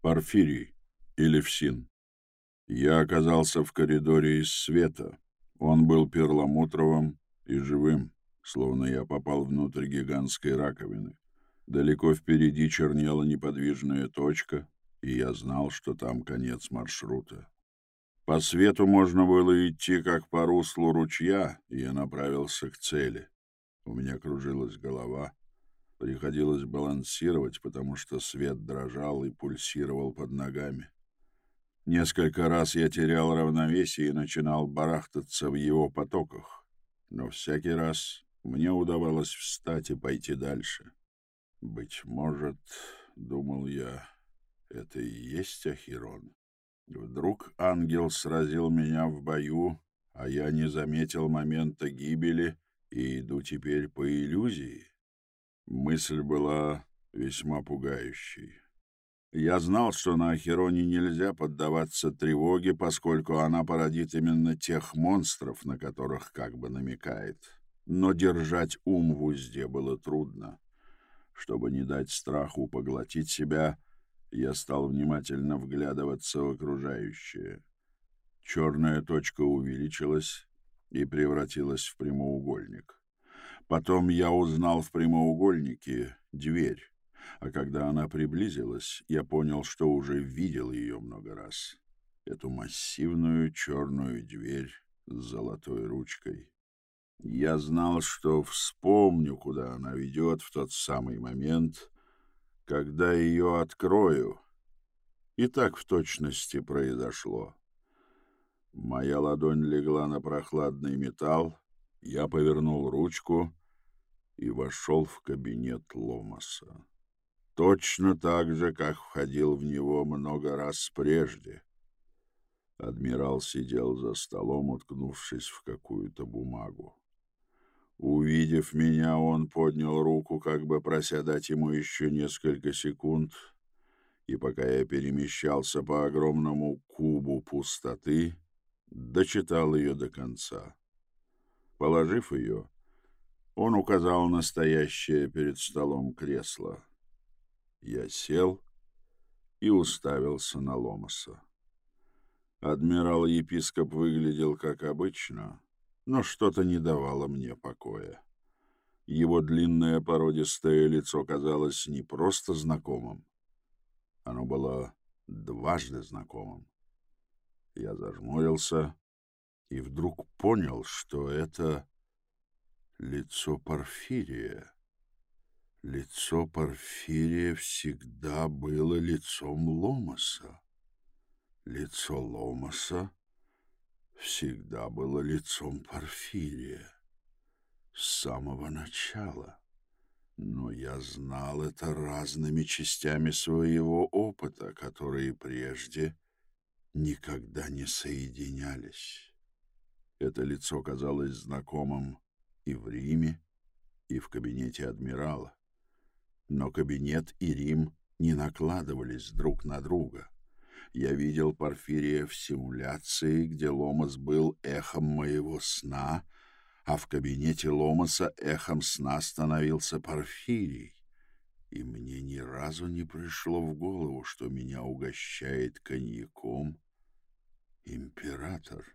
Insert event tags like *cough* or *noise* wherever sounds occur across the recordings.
Порфирий или Всин. Я оказался в коридоре из света. Он был перламутровым и живым, словно я попал внутрь гигантской раковины. Далеко впереди чернела неподвижная точка, и я знал, что там конец маршрута. По свету можно было идти, как по руслу ручья, и я направился к цели. У меня кружилась голова. Приходилось балансировать, потому что свет дрожал и пульсировал под ногами. Несколько раз я терял равновесие и начинал барахтаться в его потоках, но всякий раз мне удавалось встать и пойти дальше. Быть может, думал я, это и есть Ахирон. Вдруг ангел сразил меня в бою, а я не заметил момента гибели и иду теперь по иллюзии. Мысль была весьма пугающей. Я знал, что на Ахероне нельзя поддаваться тревоге, поскольку она породит именно тех монстров, на которых как бы намекает. Но держать ум в узде было трудно. Чтобы не дать страху поглотить себя, я стал внимательно вглядываться в окружающее. Черная точка увеличилась и превратилась в прямоугольник. Потом я узнал в прямоугольнике дверь, а когда она приблизилась, я понял, что уже видел ее много раз. Эту массивную черную дверь с золотой ручкой. Я знал, что вспомню, куда она ведет в тот самый момент, когда ее открою. И так в точности произошло. Моя ладонь легла на прохладный металл, я повернул ручку и вошел в кабинет Ломаса. Точно так же, как входил в него много раз прежде. Адмирал сидел за столом, уткнувшись в какую-то бумагу. Увидев меня, он поднял руку, как бы прося дать ему еще несколько секунд, и пока я перемещался по огромному кубу пустоты, дочитал ее до конца. Положив ее, он указал настоящее перед столом кресло. Я сел и уставился на Ломаса. Адмирал-епископ выглядел как обычно — но что-то не давало мне покоя. Его длинное породистое лицо казалось не просто знакомым. Оно было дважды знакомым. Я зажмурился и вдруг понял, что это лицо Порфирия. Лицо Порфирия всегда было лицом Ломаса. Лицо Ломаса всегда было лицом Порфирия. С самого начала. Но я знал это разными частями своего опыта, которые прежде никогда не соединялись. Это лицо казалось знакомым и в Риме, и в кабинете адмирала. Но кабинет и Рим не накладывались друг на друга — я видел Порфирия в симуляции, где Ломас был эхом моего сна, а в кабинете Ломаса эхом сна становился Порфирий. И мне ни разу не пришло в голову, что меня угощает коньяком император.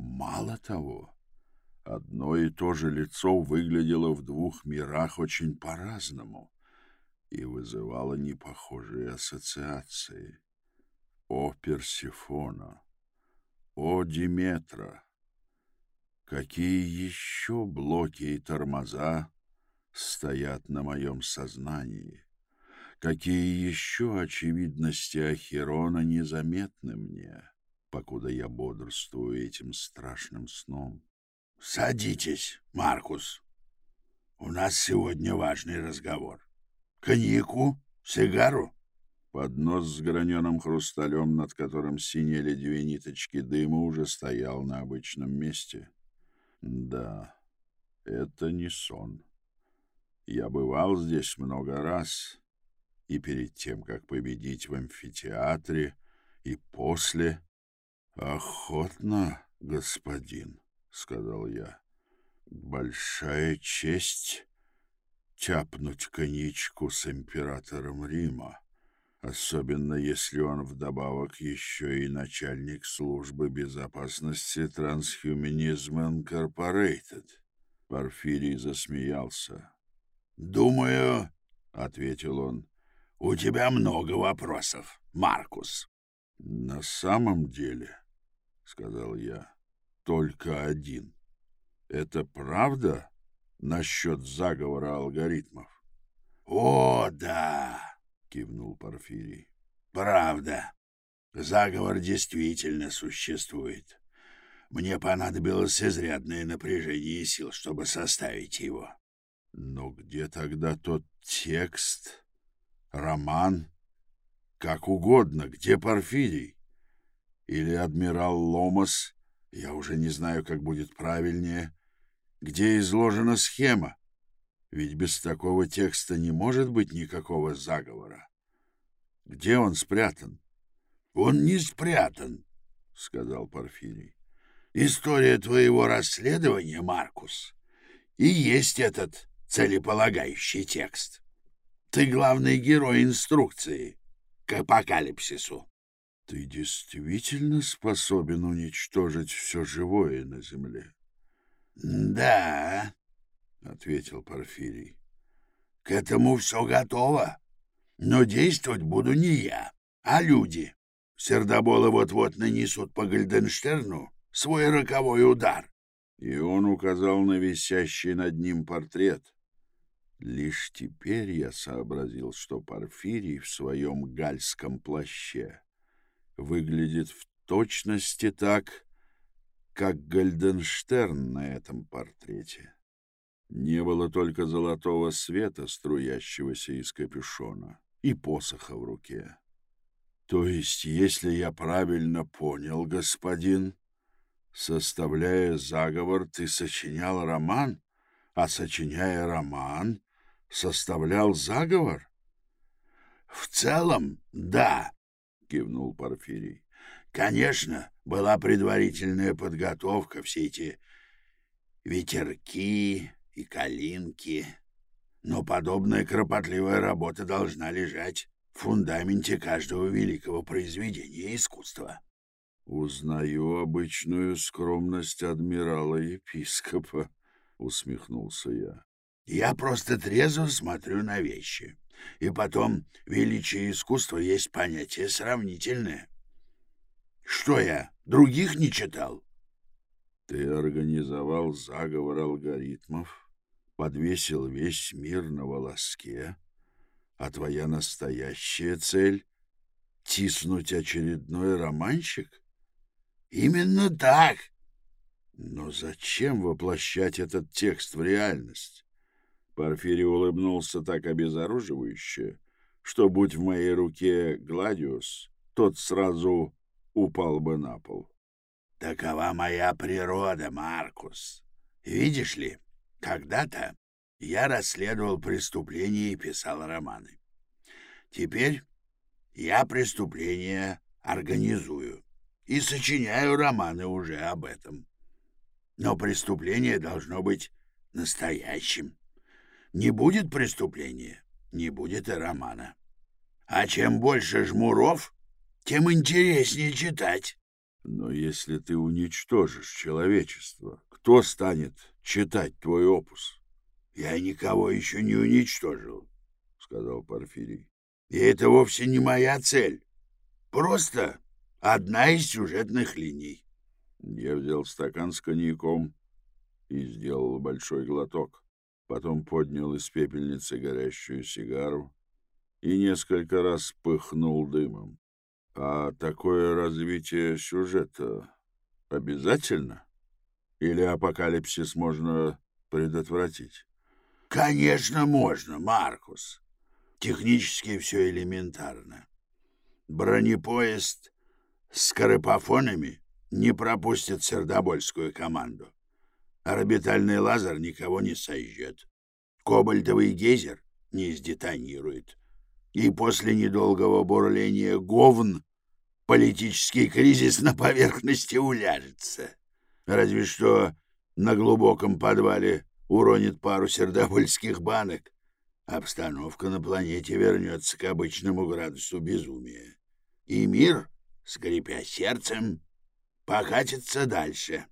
Мало того, одно и то же лицо выглядело в двух мирах очень по-разному и вызывало непохожие ассоциации. О Персифона! О Диметра! Какие еще блоки и тормоза стоят на моем сознании? Какие еще очевидности Ахерона незаметны мне, покуда я бодрствую этим страшным сном? — Садитесь, Маркус. У нас сегодня важный разговор. Коньяку? Сигару? Поднос с граненым хрусталем, над которым синели две ниточки дыма, уже стоял на обычном месте. Да, это не сон. Я бывал здесь много раз, и перед тем, как победить в амфитеатре, и после. «Охотно, господин», — сказал я. «Большая честь тяпнуть коньячку с императором Рима». особенно если он вдобавок еще и начальник службы безопасности Transhumanism Incorporated. Порфирий засмеялся. «Думаю, — ответил он, — у тебя много вопросов, Маркус». «На самом деле, — сказал я, — только один. Это правда насчет заговора алгоритмов?» «О, да!» — кивнул Порфирий. «Правда. Заговор действительно существует. Мне понадобилось изрядное напряжение сил, чтобы составить его». «Но где тогда тот текст, роман, как угодно, где Порфирий? Или адмирал Ломас, я уже не знаю, как будет правильнее, где изложена схема? Ведь без такого текста не может быть никакого заговора. Где он спрятан? — Он не спрятан, — сказал Порфирий. — История твоего расследования, Маркус, и есть этот целеполагающий текст. Ты главный герой инструкции к апокалипсису. — Ты действительно способен уничтожить все живое на земле? — Да, — ответил Порфирий. — К этому все готово. Но действовать буду не я, а люди. Сердоболы вот-вот нанесут по Гальденштерну свой роковой удар. И он указал на висящий над ним портрет. Лишь теперь я сообразил, что Порфирий в своем гальском плаще выглядит в точности так, как Гальденштерн на этом портрете. Не было только золотого света, струящегося из капюшона, и посоха в руке. То есть, если я правильно понял, господин, составляя заговор, ты сочинял роман, а сочиняя роман, составлял заговор? — В целом, да, — кивнул Порфирий. — Конечно, была предварительная подготовка, все эти ветерки, и калинки. Но подобная кропотливая работа должна лежать в фундаменте каждого великого произведения искусства. «Узнаю обычную скромность адмирала-епископа», — усмехнулся я. «Я просто трезво смотрю на вещи. И потом, величие искусства есть понятие сравнительное. Что я, других не читал?» «Ты организовал заговор алгоритмов?» подвесил весь мир на волоске, а твоя настоящая цель — тиснуть очередной романчик? Именно так. Но зачем воплощать этот текст в реальность? Порфирий улыбнулся так обезоруживающе, что, будь в моей руке Гладиус, тот сразу упал бы на пол. Такова моя природа, Маркус. Видишь ли, когда-то я расследовал преступления и писал романы. Теперь я преступления организую и сочиняю романы уже об этом. Но преступление должно быть настоящим. Не будет преступления, не будет и романа. А чем больше жмуров, тем интереснее читать. Но если ты уничтожишь человечество, кто станет читать твой опус? — Я никого еще не уничтожил, — сказал Порфирий. — И это вовсе не моя цель. Просто одна из сюжетных линий. Я взял стакан с коньяком и сделал большой глоток. Потом поднял из пепельницы горящую сигару и несколько раз пыхнул дымом. А такое развитие сюжета обязательно? Или апокалипсис можно предотвратить? Конечно, можно, Маркус. Технически все элементарно. Бронепоезд с карапофонами не пропустит сердобольскую команду. Орбитальный лазер никого не сожжет. Кобальтовый гейзер не сдетонирует. И после недолгого бурления говн политический кризис на поверхности уляжется. Разве что на глубоком подвале уронит пару сердобольских банок, обстановка на планете вернется к обычному градусу безумия, и мир, скрипя сердцем, покатится дальше.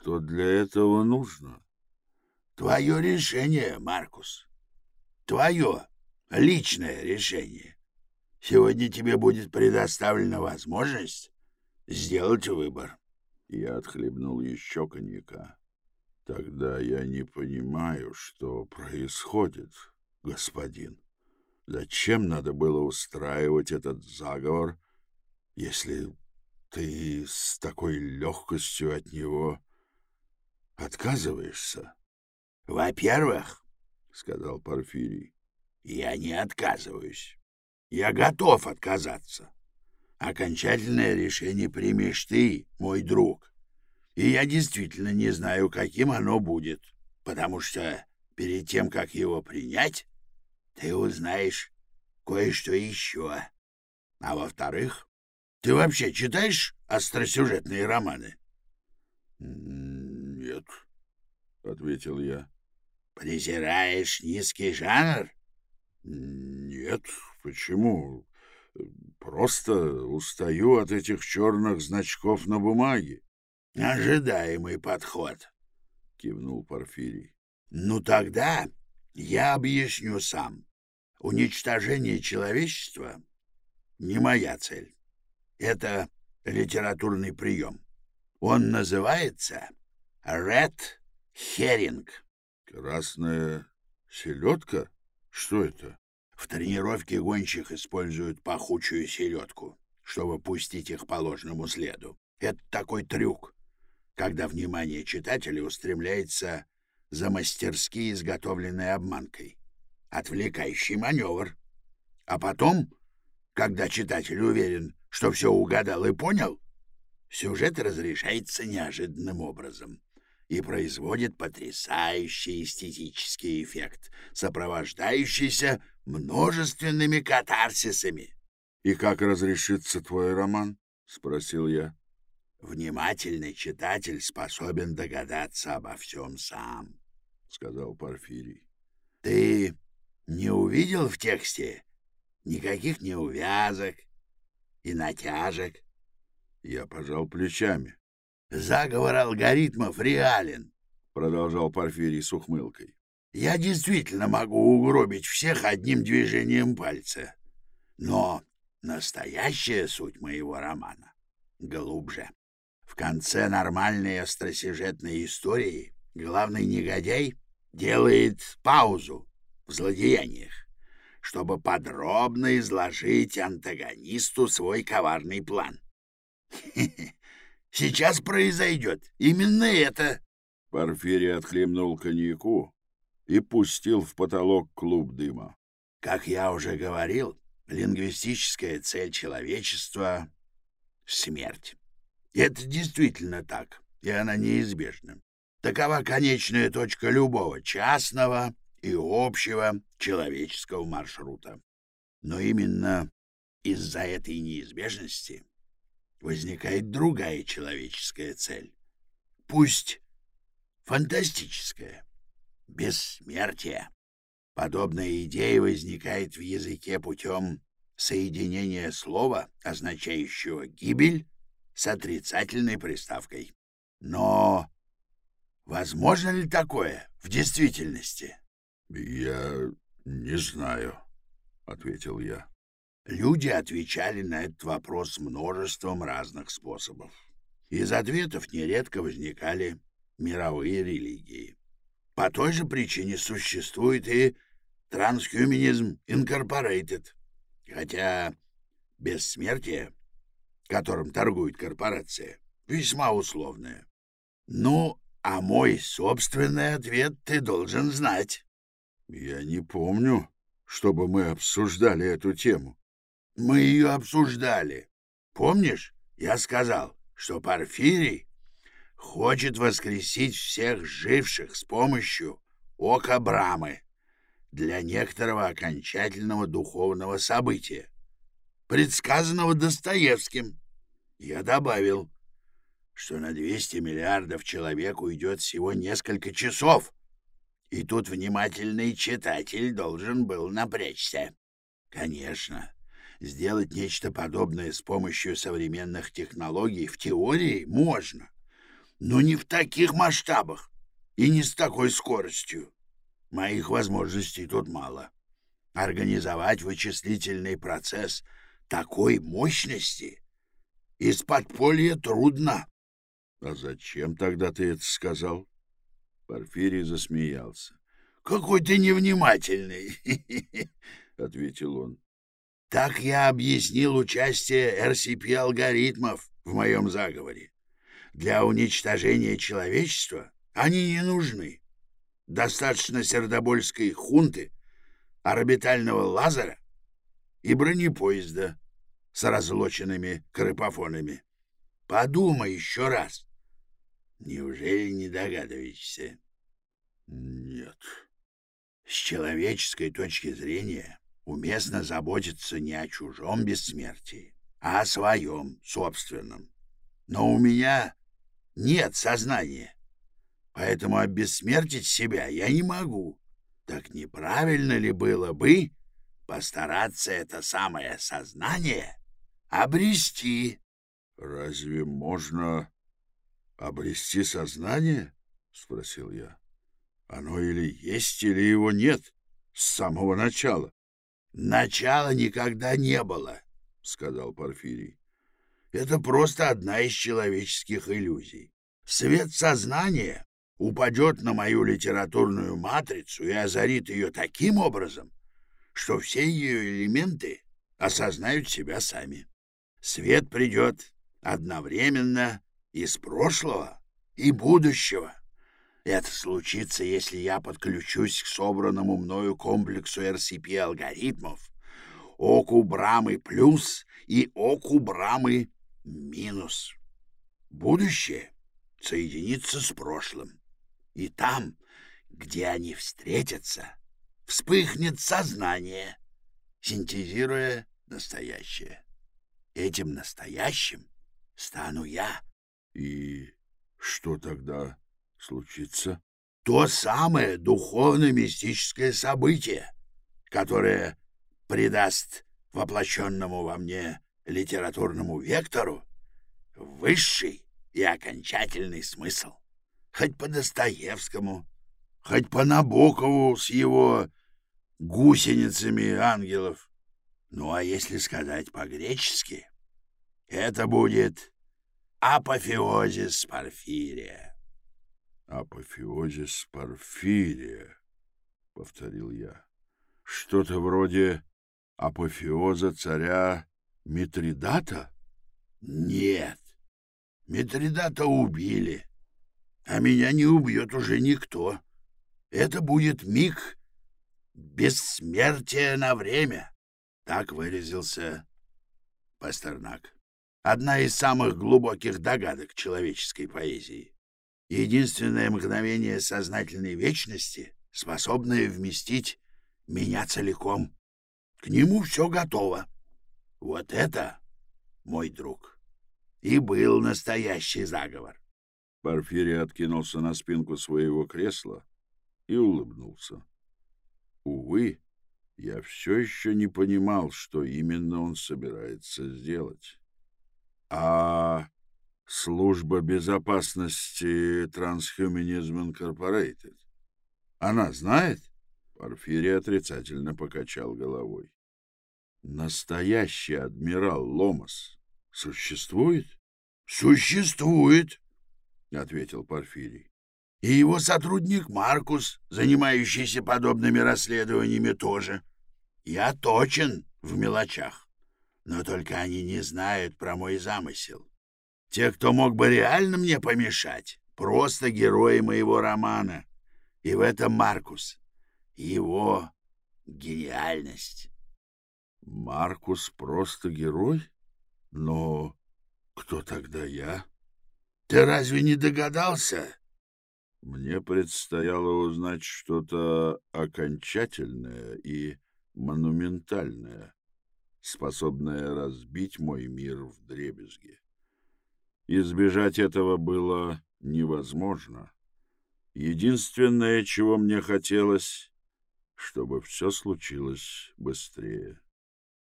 Что для этого нужно? Твое решение, Маркус. Твое личное решение. Сегодня тебе будет предоставлена возможность сделать выбор. Я отхлебнул еще коньяка. Тогда я не понимаю, что происходит, господин. Зачем надо было устраивать этот заговор, если ты с такой легкостью от него отказываешься? — Во-первых, — сказал Порфирий, — я не отказываюсь. Я готов отказаться. Окончательное решение примешь ты, мой друг. И я действительно не знаю, каким оно будет, потому что перед тем, как его принять, ты узнаешь кое-что еще. А во-вторых, ты вообще читаешь остросюжетные романы? — Нет, — ответил я. — Презираешь низкий жанр? — Нет, почему? Просто устаю от этих черных значков на бумаге. — Ожидаемый подход, — кивнул Порфирий. — Ну тогда я объясню сам. Уничтожение человечества — не моя цель. Это литературный прием. Он называется «Red Herring». «Красная селедка? Что это?» В тренировке гонщик используют пахучую селедку, чтобы пустить их по ложному следу. Это такой трюк, когда внимание читателя устремляется за мастерски изготовленной обманкой. Отвлекающий маневр. А потом, когда читатель уверен, что все угадал и понял, сюжет разрешается неожиданным образом и производит потрясающий эстетический эффект, сопровождающийся множественными катарсисами. — И как разрешится твой роман? — спросил я. Внимательный читатель способен догадаться обо всем сам, — сказал Порфирий. — Ты не увидел в тексте никаких неувязок и натяжек? Я пожал плечами. — Заговор алгоритмов реален, — продолжал Порфирий с ухмылкой. — Я действительно могу угробить всех одним движением пальца. Но настоящая суть моего романа глубже. В конце нормальной остросюжетной истории главный негодяй делает паузу в злодеяниях, чтобы подробно изложить антагонисту свой коварный план. Сейчас произойдет именно это. Порфирий отхлебнул коньяку и пустил в потолок клуб дыма. Как я уже говорил, лингвистическая цель человечества — смерть. Это действительно так, и она неизбежна. Такова конечная точка любого частного и общего человеческого маршрута. Но именно из-за этой неизбежности возникает другая человеческая цель. Пусть фантастическая, бессмертие. Подобная идея возникает в языке путем соединения слова, означающего «гибель», с отрицательной приставкой. Но возможно ли такое в действительности? — Я не знаю, — ответил я. Люди отвечали на этот вопрос множеством разных способов. Из ответов нередко возникали мировые религии. По той же причине существует и трансхуманизм инкорпорейтед, хотя бессмертие которым торгует корпорация, весьма условная. Ну, а мой собственный ответ ты должен знать. Я не помню, чтобы мы обсуждали эту тему. Мы ее обсуждали. Помнишь, я сказал, что Порфирий хочет воскресить всех живших с помощью ока Брамы для некоторого окончательного духовного события, предсказанного Достоевским. Я добавил, что на 200 миллиардов человек уйдет всего несколько часов, И тут внимательный читатель должен был напрячься. Конечно, сделать нечто подобное с помощью современных технологий в теории можно, но не в таких масштабах и не с такой скоростью. Моих возможностей тут мало. Организовать вычислительный процесс такой мощности из подполья трудно. — А зачем тогда ты это сказал? Порфирий засмеялся. — Какой ты невнимательный, *laughs* — ответил он. — Так я объяснил участие RCP-алгоритмов в моем заговоре. Для уничтожения человечества они не нужны. Достаточно сердобольской хунты, орбитального лазера и бронепоезда с разлоченными крыпофонами. Подумай еще раз. Неужели не догадываешься? Нет. С человеческой точки зрения уместно заботиться не о чужом бессмертии, а о своем собственном. Но у меня нет сознания, поэтому обессмертить себя я не могу. Так неправильно ли было бы постараться это самое сознание обрести? Разве можно «Обрести сознание?» — спросил я. «Оно или есть, или его нет с самого начала». «Начала никогда не было», — сказал Порфирий. «Это просто одна из человеческих иллюзий. Свет сознания упадет на мою литературную матрицу и озарит ее таким образом, что все ее элементы осознают себя сами. Свет придет одновременно из прошлого и будущего. Это случится, если я подключусь к собранному мною комплексу RCP-алгоритмов Оку Брамы плюс и Оку Брамы минус. Будущее соединится с прошлым. И там, где они встретятся, вспыхнет сознание, синтезируя настоящее. Этим настоящим стану я. И что тогда случится? То самое духовно-мистическое событие, которое придаст воплощенному во мне литературному вектору высший и окончательный смысл. Хоть по Достоевскому, хоть по Набокову с его гусеницами ангелов. Ну, а если сказать по-гречески, это будет апофеозис Порфирия. Апофеозис Порфирия, повторил я. Что-то вроде апофеоза царя Митридата? Нет. Митридата убили, а меня не убьет уже никто. Это будет миг бессмертия на время. Так выразился Пастернак одна из самых глубоких догадок человеческой поэзии. Единственное мгновение сознательной вечности, способное вместить меня целиком. К нему все готово. Вот это, мой друг, и был настоящий заговор. Порфирий откинулся на спинку своего кресла и улыбнулся. Увы, я все еще не понимал, что именно он собирается сделать. А служба безопасности Transhumanism Incorporated? Она знает? Порфирий отрицательно покачал головой. Настоящий адмирал Ломас существует? Существует, ответил Порфирий. И его сотрудник Маркус, занимающийся подобными расследованиями, тоже. Я точен в мелочах. Но только они не знают про мой замысел. Те, кто мог бы реально мне помешать, просто герои моего романа. И в этом Маркус. Его гениальность. Маркус просто герой? Но кто тогда я? Ты разве не догадался? Мне предстояло узнать что-то окончательное и монументальное способная разбить мой мир в дребезги. Избежать этого было невозможно. Единственное, чего мне хотелось, чтобы все случилось быстрее.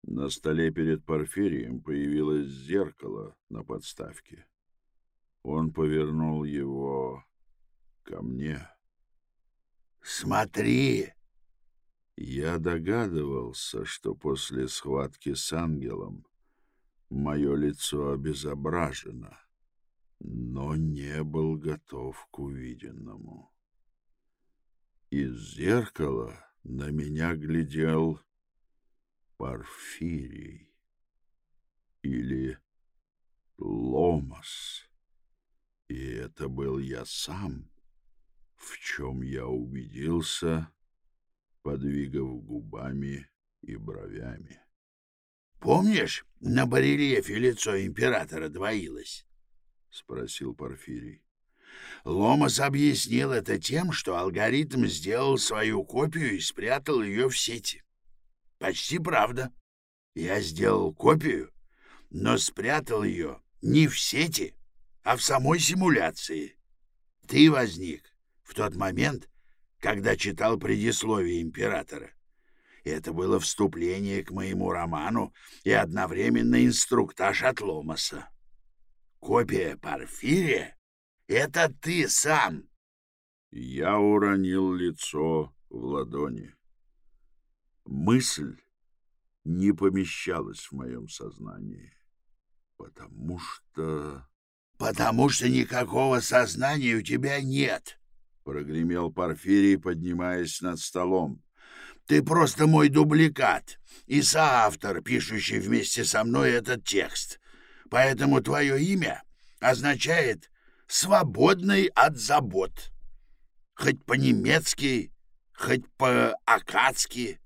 На столе перед Порфирием появилось зеркало на подставке. Он повернул его ко мне. «Смотри!» Я догадывался, что после схватки с ангелом мое лицо обезображено, но не был готов к увиденному. Из зеркала на меня глядел Порфирий или Ломас, и это был я сам, в чем я убедился, подвигав губами и бровями. — Помнишь, на барельефе лицо императора двоилось? — спросил Порфирий. Ломас объяснил это тем, что алгоритм сделал свою копию и спрятал ее в сети. Почти правда. Я сделал копию, но спрятал ее не в сети, а в самой симуляции. Ты возник в тот момент, когда читал предисловие императора. Это было вступление к моему роману и одновременно инструктаж от Ломаса. Копия Порфирия — это ты сам. Я уронил лицо в ладони. Мысль не помещалась в моем сознании, потому что... — Потому что никакого сознания у тебя нет, — прогремел Порфирий, поднимаясь над столом. — Ты просто мой дубликат и соавтор, пишущий вместе со мной этот текст. Поэтому твое имя означает «свободный от забот». Хоть по-немецки, хоть по-акадски —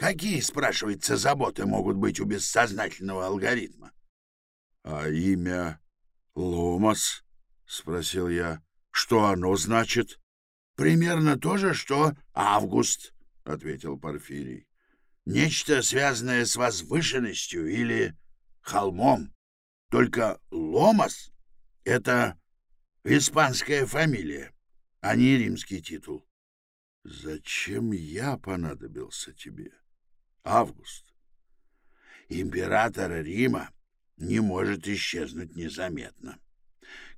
Какие, спрашивается, заботы могут быть у бессознательного алгоритма? — А имя Ломас? — спросил я. — Что оно значит? — Примерно то же, что Август, — ответил Порфирий. — Нечто, связанное с возвышенностью или холмом. Только Ломас — это испанская фамилия, а не римский титул. — Зачем я понадобился тебе? — Август. Император Рима не может исчезнуть незаметно.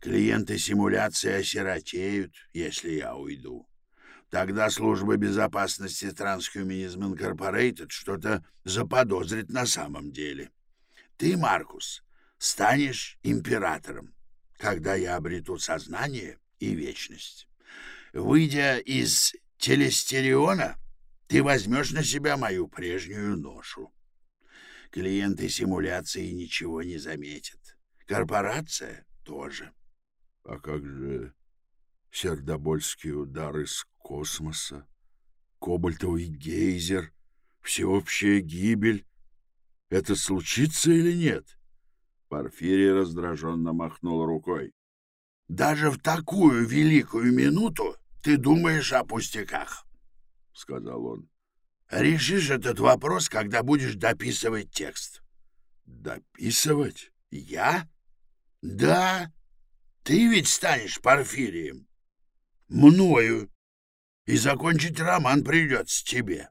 Клиенты симуляции осиротеют, если я уйду. Тогда служба безопасности Transhumanism Incorporated что-то заподозрит на самом деле. Ты, Маркус, станешь императором, когда я обрету сознание и вечность. Выйдя из телестериона, ты возьмешь на себя мою прежнюю ношу. Клиенты симуляции ничего не заметят. Корпорация тоже. А как же сердобольский удар из космоса, кобальтовый гейзер, всеобщая гибель? Это случится или нет? Порфирий раздраженно махнул рукой. Даже в такую великую минуту ты думаешь о пустяках. — сказал он. «Решишь этот вопрос, когда будешь дописывать текст». «Дописывать? Я? Да. Ты ведь станешь Порфирием. Мною. И закончить роман придется тебе.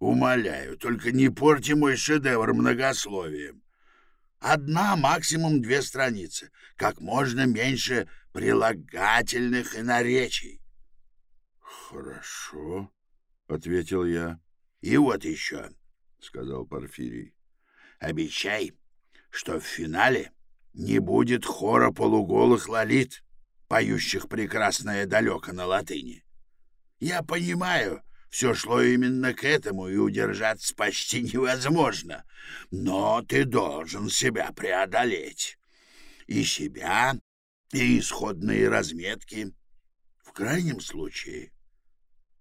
Умоляю, только не порти мой шедевр многословием. Одна, максимум две страницы. Как можно меньше прилагательных и наречий». «Хорошо», — ответил я. — И вот еще, — сказал Порфирий, — обещай, что в финале не будет хора полуголых лолит, поющих прекрасное далеко на латыни. Я понимаю, все шло именно к этому, и удержаться почти *laughs* невозможно, но ты должен себя преодолеть. И себя, и исходные разметки. В крайнем случае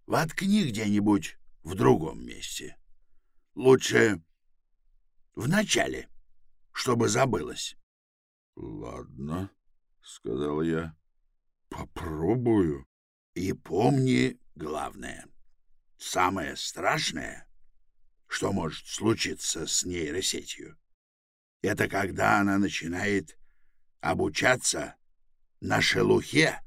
Воткни где-нибудь в другом месте. Лучше в начале, чтобы забылось. — Ладно, — сказал я. — Попробую. И помни главное. Самое страшное, что может случиться с нейросетью, это когда она начинает обучаться на шелухе,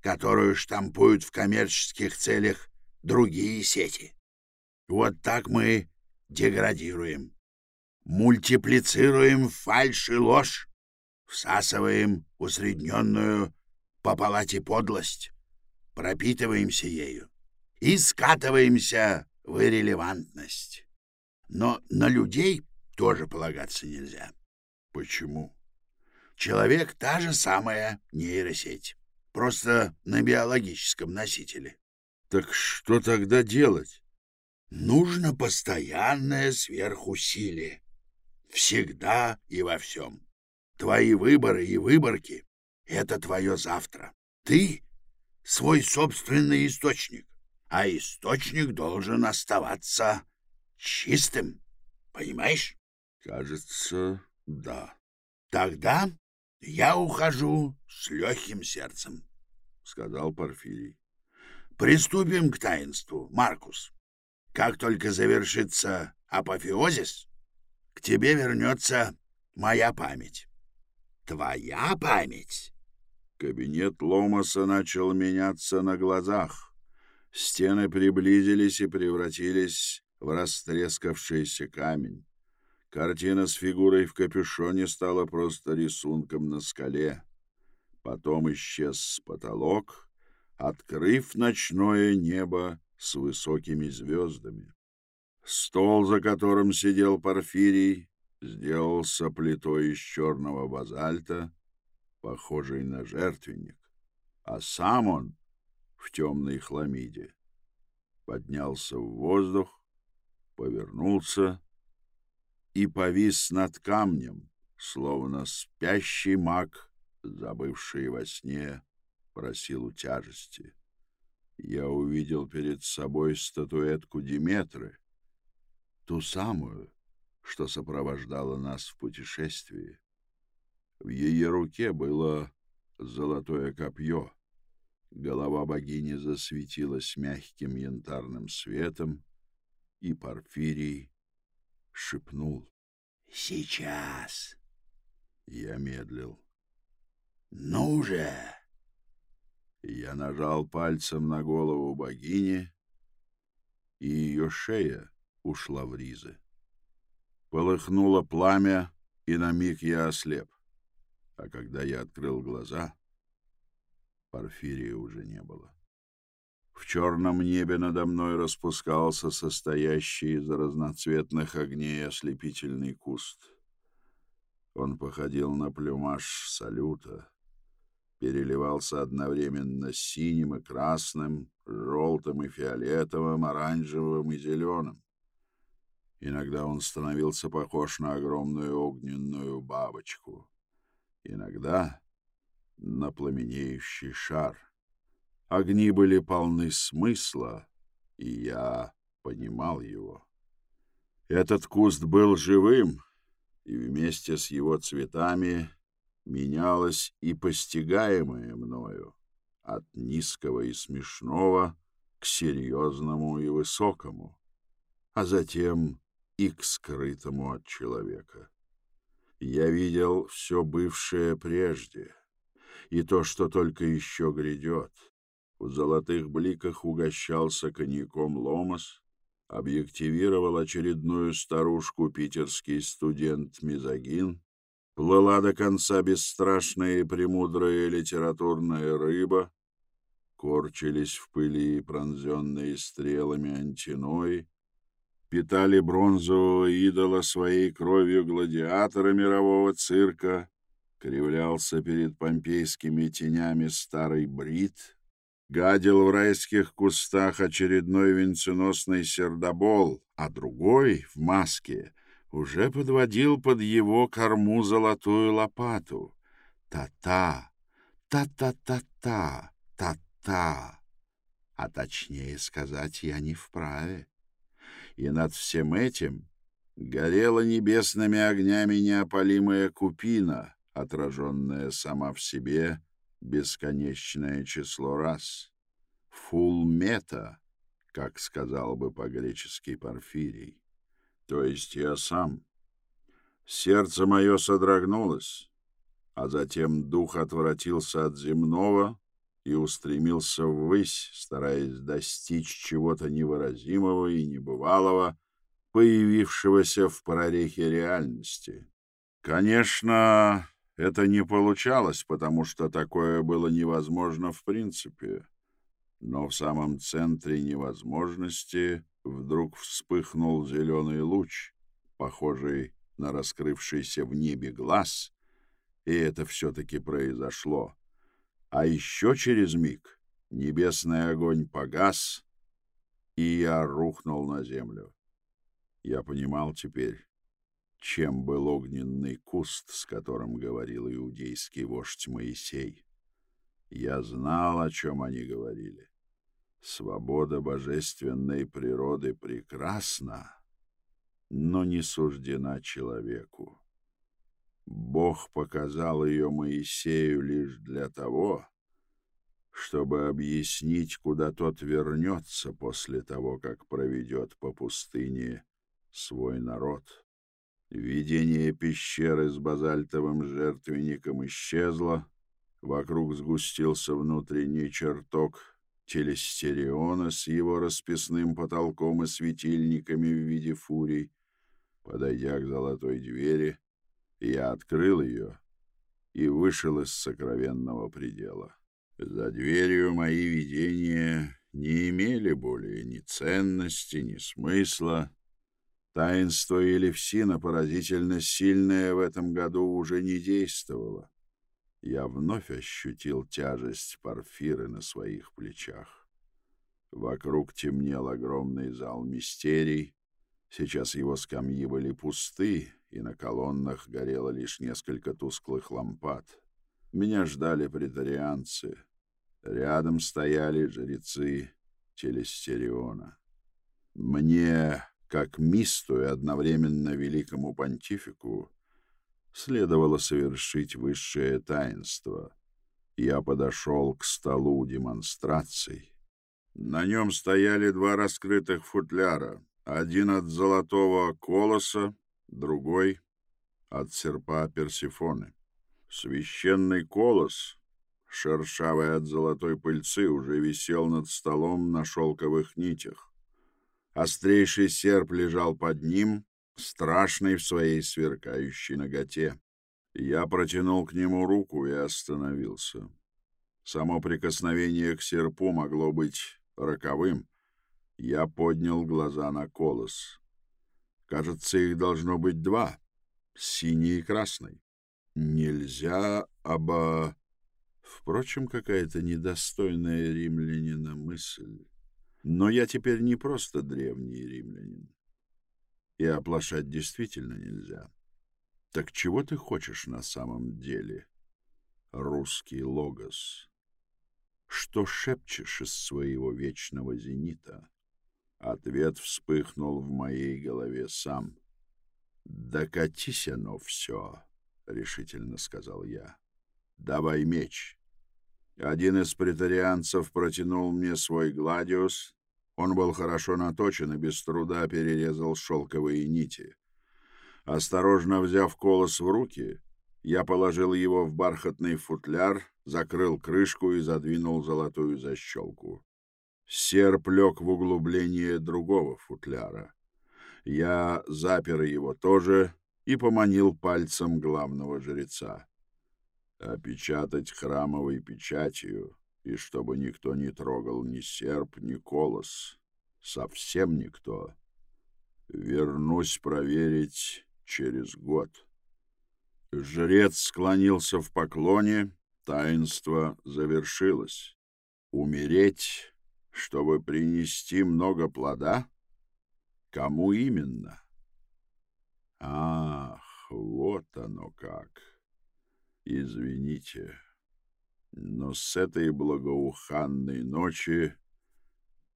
которую штампуют в коммерческих целях другие сети. Вот так мы деградируем, мультиплицируем фальшь и ложь, всасываем усредненную по палате подлость, пропитываемся ею и скатываемся в иррелевантность. Но на людей тоже полагаться нельзя. Почему? Человек — та же самая нейросеть, просто на биологическом носителе. Так что тогда делать? Нужно постоянное сверхусилие. Всегда и во всем. Твои выборы и выборки — это твое завтра. Ты — свой собственный источник, а источник должен оставаться чистым. Понимаешь? Кажется, да. Тогда я ухожу с легким сердцем, — сказал Порфирий. Приступим к таинству, Маркус. Как только завершится апофеозис, к тебе вернется моя память. Твоя память? Кабинет Ломаса начал меняться на глазах. Стены приблизились и превратились в растрескавшийся камень. Картина с фигурой в капюшоне стала просто рисунком на скале. Потом исчез потолок, открыв ночное небо с высокими звездами. Стол, за которым сидел Порфирий, сделался плитой из черного базальта, похожей на жертвенник, а сам он в темной хламиде поднялся в воздух, повернулся и повис над камнем, словно спящий маг, забывший во сне, просил у тяжести. Я увидел перед собой статуэтку Диметры, ту самую, что сопровождала нас в путешествии. В ее руке было золотое копье. Голова богини засветилась мягким янтарным светом, и Порфирий шепнул. «Сейчас!» Я медлил. «Ну же!» Я нажал пальцем на голову богини, и ее шея ушла в ризы. Полыхнуло пламя, и на миг я ослеп. А когда я открыл глаза, Порфирия уже не было. В черном небе надо мной распускался состоящий из разноцветных огней ослепительный куст. Он походил на плюмаж салюта, переливался одновременно синим и красным, желтым и фиолетовым, оранжевым и зеленым. Иногда он становился похож на огромную огненную бабочку, иногда на пламенеющий шар — Огни были полны смысла, и я понимал его. Этот куст был живым, и вместе с его цветами менялось и постигаемое мною от низкого и смешного к серьезному и высокому, а затем и к скрытому от человека. Я видел все бывшее прежде и то, что только еще грядет — в золотых бликах угощался коньяком Ломас, объективировал очередную старушку питерский студент Мизогин, плыла до конца бесстрашная и премудрая литературная рыба, корчились в пыли пронзенные стрелами антиной, питали бронзового идола своей кровью гладиатора мирового цирка, кривлялся перед помпейскими тенями старый брит, гадил в райских кустах очередной венценосный сердобол, а другой, в маске, уже подводил под его корму золотую лопату. Та-та, та-та-та-та, та-та. А точнее сказать я не вправе. И над всем этим горела небесными огнями неопалимая купина, отраженная сама в себе бесконечное число раз. Фулмета, как сказал бы по-гречески Порфирий. То есть я сам. Сердце мое содрогнулось, а затем дух отвратился от земного и устремился ввысь, стараясь достичь чего-то невыразимого и небывалого, появившегося в прорехе реальности. Конечно, это не получалось, потому что такое было невозможно в принципе. Но в самом центре невозможности вдруг вспыхнул зеленый луч, похожий на раскрывшийся в небе глаз, и это все-таки произошло. А еще через миг небесный огонь погас, и я рухнул на землю. Я понимал теперь, чем был огненный куст, с которым говорил иудейский вождь Моисей. Я знал, о чем они говорили. Свобода божественной природы прекрасна, но не суждена человеку. Бог показал ее Моисею лишь для того, чтобы объяснить, куда тот вернется после того, как проведет по пустыне свой народ. Видение пещеры с базальтовым жертвенником исчезло, вокруг сгустился внутренний чертог телестериона с его расписным потолком и светильниками в виде фурий. Подойдя к золотой двери, я открыл ее и вышел из сокровенного предела. За дверью мои видения не имели более ни ценности, ни смысла. Таинство Елевсина, поразительно сильное в этом году, уже не действовало я вновь ощутил тяжесть парфиры на своих плечах. Вокруг темнел огромный зал мистерий. Сейчас его скамьи были пусты, и на колоннах горело лишь несколько тусклых лампад. Меня ждали претарианцы. Рядом стояли жрецы Телестериона. Мне, как мисту и одновременно великому понтифику, следовало совершить высшее таинство. Я подошел к столу демонстраций. На нем стояли два раскрытых футляра. Один от золотого колоса, другой от серпа Персифоны. Священный колос, шершавый от золотой пыльцы, уже висел над столом на шелковых нитях. Острейший серп лежал под ним, страшный в своей сверкающей ноготе. Я протянул к нему руку и остановился. Само прикосновение к серпу могло быть роковым. Я поднял глаза на колос. Кажется, их должно быть два — синий и красный. Нельзя оба... Впрочем, какая-то недостойная римлянина мысль. Но я теперь не просто древний римлянин и оплошать действительно нельзя. Так чего ты хочешь на самом деле, русский логос? Что шепчешь из своего вечного зенита? Ответ вспыхнул в моей голове сам. «Докатись оно все», — решительно сказал я. «Давай меч». Один из претарианцев протянул мне свой гладиус, он был хорошо наточен и без труда перерезал шелковые нити. Осторожно взяв колос в руки, я положил его в бархатный футляр, закрыл крышку и задвинул золотую защелку. Серп лег в углубление другого футляра. Я запер его тоже и поманил пальцем главного жреца. Опечатать храмовой печатью и чтобы никто не трогал ни серп, ни колос. Совсем никто. Вернусь проверить через год. Жрец склонился в поклоне, таинство завершилось. Умереть, чтобы принести много плода? Кому именно? Ах, вот оно как. Извините. Но с этой благоуханной ночи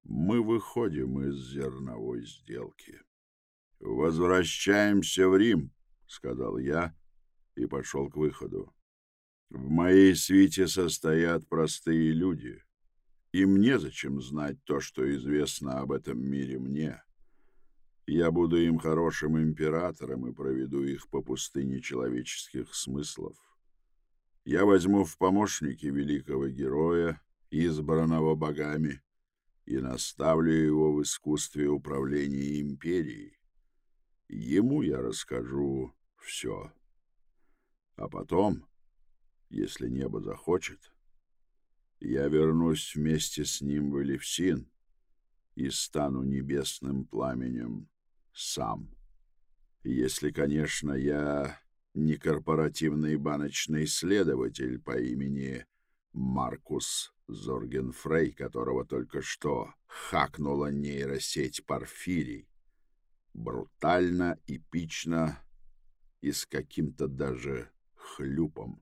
мы выходим из зерновой сделки. «Возвращаемся в Рим», — сказал я и пошел к выходу. «В моей свите состоят простые люди, и мне зачем знать то, что известно об этом мире мне. Я буду им хорошим императором и проведу их по пустыне человеческих смыслов. Я возьму в помощники великого героя избранного богами, и наставлю его в искусстве управления империей. Ему я расскажу все. А потом, если небо захочет, я вернусь вместе с ним в Элевсин и стану небесным пламенем сам. Если, конечно, я не корпоративный баночный исследователь по имени Маркус Зоргенфрей, которого только что хакнула нейросеть Порфирий. Брутально, эпично и с каким-то даже хлюпом.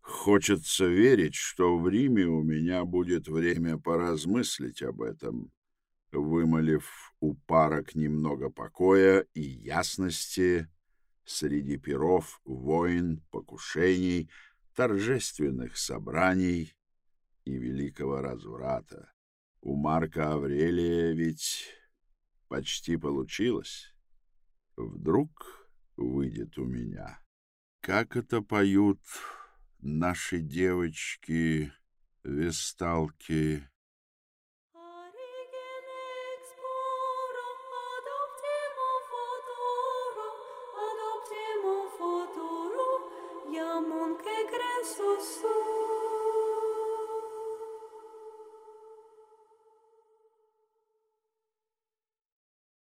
Хочется верить, что в Риме у меня будет время поразмыслить об этом, вымолив у парок немного покоя и ясности среди перов, войн, покушений, торжественных собраний и великого разврата. У Марка Аврелия ведь почти получилось. Вдруг выйдет у меня. Как это поют наши девочки-весталки